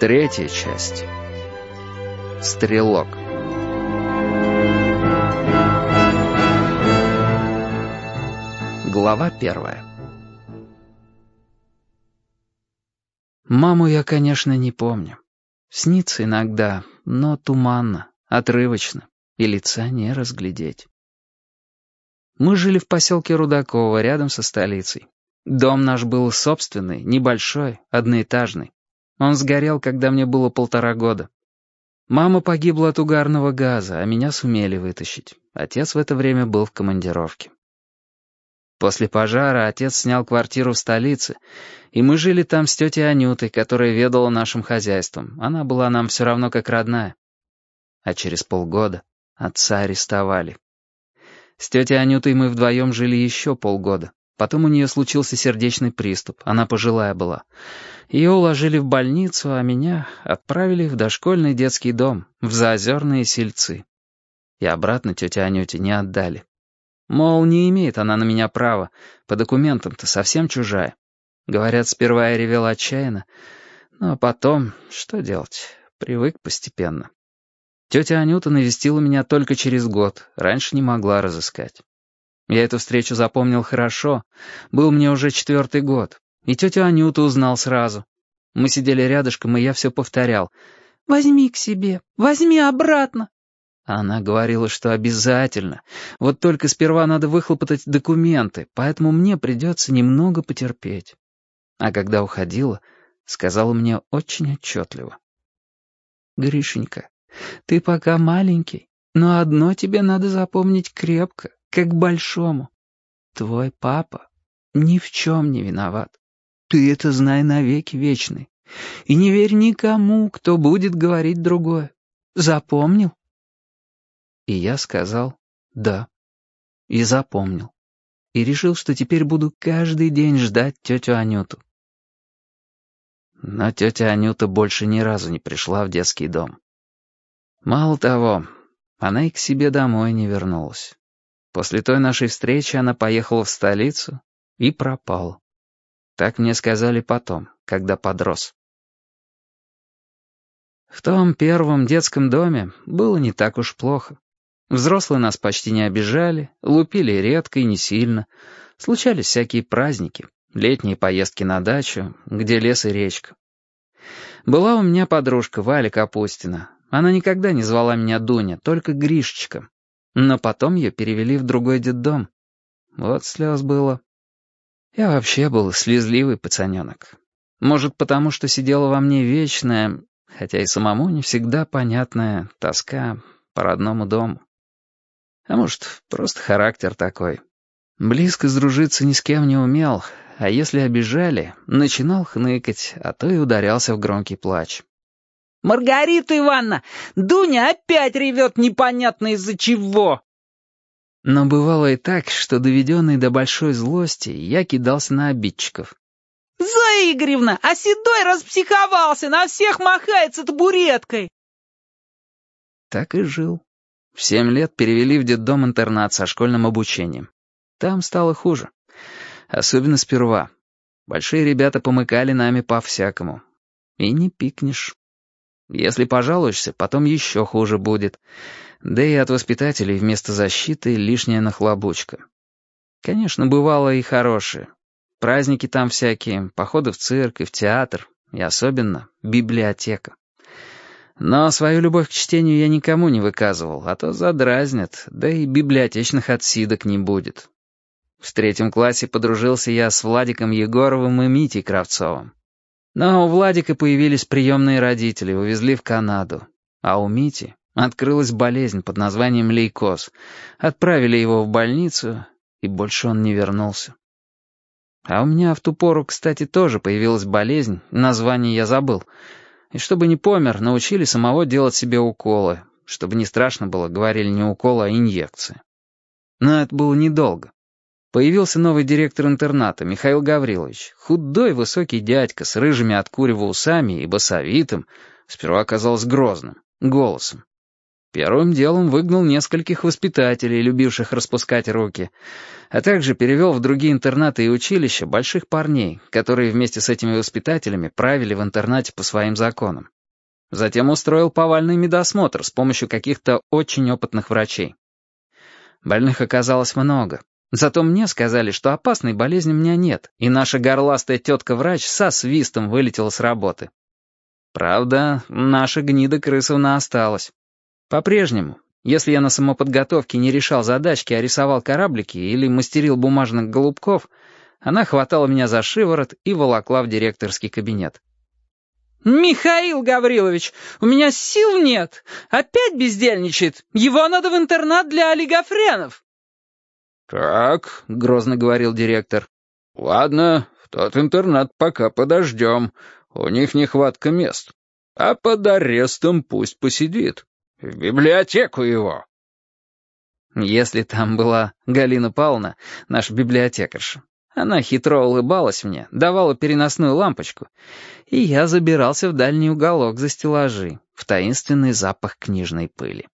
Третья часть. Стрелок. Глава первая. Маму я, конечно, не помню. Снится иногда, но туманно, отрывочно, и лица не разглядеть. Мы жили в поселке Рудаково, рядом со столицей. Дом наш был собственный, небольшой, одноэтажный. Он сгорел, когда мне было полтора года. Мама погибла от угарного газа, а меня сумели вытащить. Отец в это время был в командировке. После пожара отец снял квартиру в столице, и мы жили там с тетей Анютой, которая ведала нашим хозяйством. Она была нам все равно как родная. А через полгода отца арестовали. С тетей Анютой мы вдвоем жили еще полгода. Потом у нее случился сердечный приступ, она пожилая была. Ее уложили в больницу, а меня отправили в дошкольный детский дом, в заозерные сельцы. И обратно тетя Анюте не отдали. Мол, не имеет она на меня права, по документам-то совсем чужая. Говорят, сперва я ревел отчаянно, но потом, что делать, привык постепенно. Тетя Анюта навестила меня только через год, раньше не могла разыскать. Я эту встречу запомнил хорошо. Был мне уже четвертый год. И тетю Анюту узнал сразу. Мы сидели рядышком, и я все повторял. «Возьми к себе, возьми обратно». Она говорила, что обязательно. Вот только сперва надо выхлопотать документы, поэтому мне придется немного потерпеть. А когда уходила, сказала мне очень отчетливо. «Гришенька, ты пока маленький, но одно тебе надо запомнить крепко как большому. Твой папа ни в чем не виноват. Ты это знай навеки вечный. И не верь никому, кто будет говорить другое. Запомнил? И я сказал «да». И запомнил. И решил, что теперь буду каждый день ждать тетю Анюту. Но тетя Анюта больше ни разу не пришла в детский дом. Мало того, она и к себе домой не вернулась. После той нашей встречи она поехала в столицу и пропала. Так мне сказали потом, когда подрос. В том первом детском доме было не так уж плохо. Взрослые нас почти не обижали, лупили редко и не сильно. Случались всякие праздники, летние поездки на дачу, где лес и речка. Была у меня подружка Валя Капустина. Она никогда не звала меня Дуня, только Гришечка. Но потом ее перевели в другой детдом. Вот слез было. Я вообще был слезливый пацаненок. Может, потому что сидела во мне вечная, хотя и самому не всегда понятная, тоска по родному дому. А может, просто характер такой. Близко сдружиться ни с кем не умел, а если обижали, начинал хныкать, а то и ударялся в громкий плач. «Маргарита Ивановна, Дуня опять ревет непонятно из-за чего!» Но бывало и так, что, доведенный до большой злости, я кидался на обидчиков. «Зоя Игоревна, а Седой распсиховался, на всех махается табуреткой!» Так и жил. В семь лет перевели в детдом-интернат со школьным обучением. Там стало хуже. Особенно сперва. Большие ребята помыкали нами по-всякому. И не пикнешь. Если пожалуешься, потом еще хуже будет. Да и от воспитателей вместо защиты лишняя нахлобучка. Конечно, бывало и хорошее. Праздники там всякие, походы в цирк и в театр, и особенно библиотека. Но свою любовь к чтению я никому не выказывал, а то задразнят, да и библиотечных отсидок не будет. В третьем классе подружился я с Владиком Егоровым и Митей Кравцовым. Но у Владика появились приемные родители, увезли в Канаду. А у Мити открылась болезнь под названием лейкоз. Отправили его в больницу, и больше он не вернулся. А у меня в ту пору, кстати, тоже появилась болезнь, название я забыл. И чтобы не помер, научили самого делать себе уколы. Чтобы не страшно было, говорили не уколы, а инъекции. Но это было недолго. Появился новый директор интерната, Михаил Гаврилович. Худой высокий дядька с рыжими от курева усами и басовитым, сперва оказалось грозным, голосом. Первым делом выгнал нескольких воспитателей, любивших распускать руки, а также перевел в другие интернаты и училища больших парней, которые вместе с этими воспитателями правили в интернате по своим законам. Затем устроил повальный медосмотр с помощью каких-то очень опытных врачей. Больных оказалось много. Зато мне сказали, что опасной болезни у меня нет, и наша горластая тетка-врач со свистом вылетела с работы. Правда, наша гнида крысовна осталась. По-прежнему, если я на самоподготовке не решал задачки, а рисовал кораблики или мастерил бумажных голубков, она хватала меня за шиворот и волокла в директорский кабинет. «Михаил Гаврилович, у меня сил нет. Опять бездельничает. Его надо в интернат для олигофренов». «Так», — грозно говорил директор. «Ладно, в тот интернат пока подождем. У них нехватка мест. А под арестом пусть посидит». В библиотеку его!» Если там была Галина Павловна, наша библиотекарша, она хитро улыбалась мне, давала переносную лампочку, и я забирался в дальний уголок за стеллажи, в таинственный запах книжной пыли.